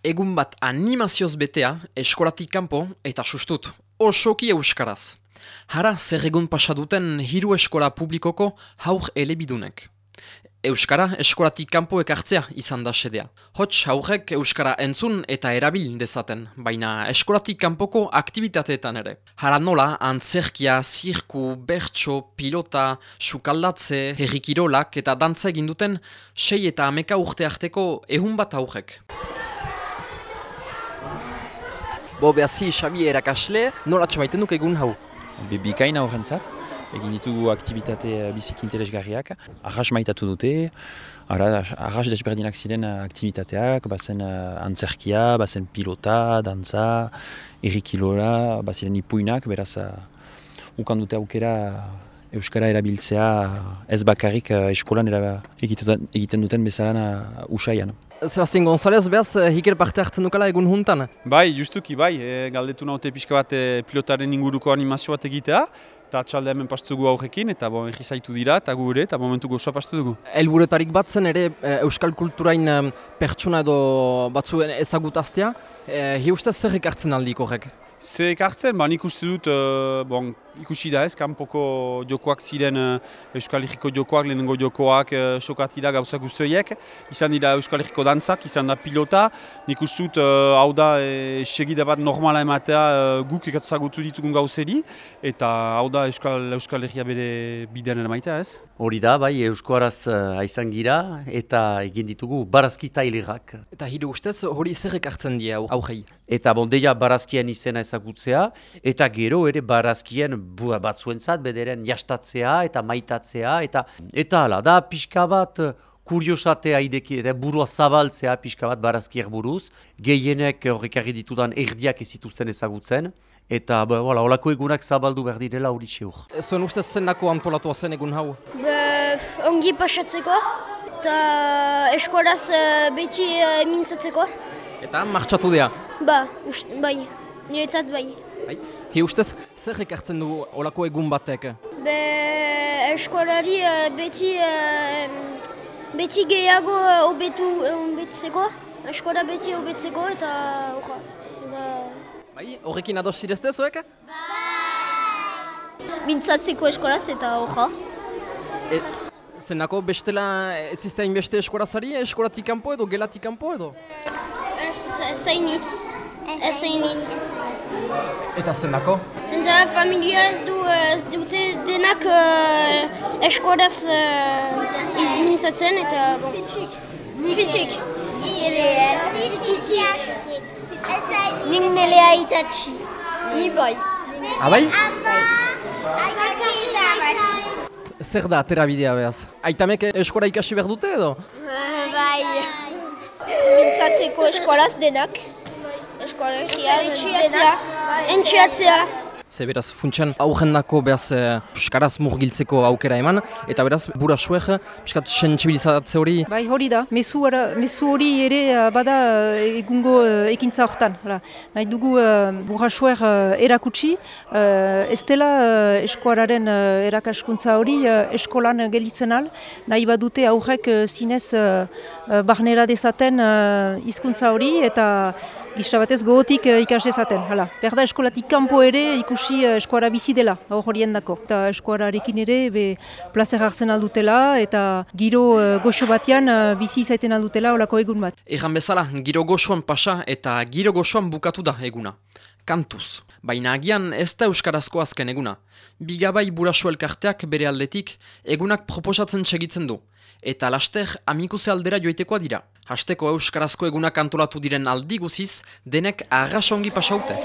Egun bat animazioz betea, eskolatik kanpo eta sustut, osoki euskaraz. Hara, zer egun pasaduten hiru eskola publikoko haur elebidunek. Euskara eskolatik kanpo ekartzea izan da sedea. Hots haurek Euskara entzun eta erabil dezaten, baina eskolatik kanpoko aktivitateetan ere. Hara nola, antzerkia, zirku, bertso, pilota, sukaldatze, herrikirolak eta dantza egin duten sei eta ameka urte arteko ehun bat haurek. Bo, behazi, Xabi erakasle, nola txamaiten duk egun hau? Be, bikaina horrentzat, egin ditugu aktivitate eh, biziki interesgarriak. Arras maitatu dute, arras desberdinak ziren eh, aktivitateak, bazen uh, antzerkia, bazen pilota, dantza, irrikilora, bazen ipuinak, beraz, ukan dute aukera Euskara erabiltzea ez bakarrik eskolan egiten duten bezalan usaian. Sebastian González, behaz, hiker parte hartzen dukala egun juntan? Bai, justuki, bai, e, galdetu naute pixka bat e, pilotaren inguruko animazio bat egitea, eta atxalde hemen pastu dugu aurrekin, eta bon, erri zaitu dira, eta gu ere, eta momentu gozoa pastu dugu. Elburetarik bat zen ere e, Euskal Kulturain e, pertsona edo batzuen ezagutaztea, e, hi ustez zer ekartzen aldik horrek? Ze ekartzen, ba, nik uste dut, e, bon, ikusi da ez, kanpoko jokoak ziren uh, Euskal Herriko jokoak, lehenengo jokoak uh, sokatira gauzak guztoiek. Izan dira Euskal Herriko dantzak, izan da pilota. Nik dut, uh, hau da, e, segida bat normala ematea uh, guk ekatzagutu ditugun gauzeri. Eta hau da Euskal, Euskal Herria bere bidean maitea ez? Hori da, bai, Euskaraz uh, aizan gira eta egin ditugu barazki tailerak. Eta hiru ustez, hori zer ekartzen dira aurrei? Eta bondeia barazkien izena ezagutzea, eta gero ere barazkien batzuentzat bederen jastatzea eta maitatzea eta eta hala da pixka bat eh, kuriosatea ideki eta burua zabaltzea pixka bat barazkier buruz gehienek horrekarri ditudan erdiak ez zituzten ezagutzen eta ba, voilà, olako egunak zabaldu behar direla hori txeur. Zuen ustez zenako antolatua zen egun hau? Be, ongi pasatzeko eta eskoraz uh, beti emintzatzeko. Eta martxatu dira? Ba, bai, niretzat bai. Bai. Hi ustez, zer ekartzen du olako egun batek? Be, eskolari uh, beti, uh, beti gehiago obetu, obetzeko, eskola beti obetzeko eta horra. Da... Bai, horrekin ados zirezte zuek? Bai! Mintzatzeko eskolaz eta horra. E, zenako bestela ez iztein beste eskolazari, eskolatik kanpo edo gelatik kanpo edo? Ez, ez zainitz. Ez zainitz. Eta zenako? Zenta familia ez du ez dute denak uh, eskodaz uh, mintzatzen eta bon. Fitxik. Fitxik. Fitxik. Nik nire aitatxi. Ni bai. Abai? Zer da atera bidea behaz? Aitamek eskola ikasi behar dute edo? Bai. Mintzatzeko eskolaz denak. Eskola egia, entxiatzea. Ze beraz, funtsan aurrendako behaz Euskaraz murgiltzeko aukera eman, eta beraz, bura suek, piskat sensibilizatze hori? Bai, hori da. Mesu, hori ere bada egungo ekintza horretan. Nahi dugu bura suek erakutsi, ez dela eskuararen erakaskuntza hori eskolan gelitzen al, nahi badute aurrek zinez barnera dezaten hizkuntza hori, eta Gisa batez gogotik uh, ikas dezaten, hala. Berda eskolatik kanpo ere ikusi uh, eskuara bizi dela, hor horien dako. Eta eskuararekin ere, be, plazer hartzen aldutela, eta giro uh, goxo batean uh, bizi izaiten aldutela olako egun bat. Egan bezala, giro goxoan pasa eta giro goxoan bukatu da eguna. Kantuz. Baina agian ez da euskarazko azken eguna. Bigabai burasu elkarteak bere aldetik egunak proposatzen segitzen du. Eta laster amikuse aldera joitekoa dira. Hasteko euskarazko egunak antolatu diren aldi guziz, denek arrasongi pasaute.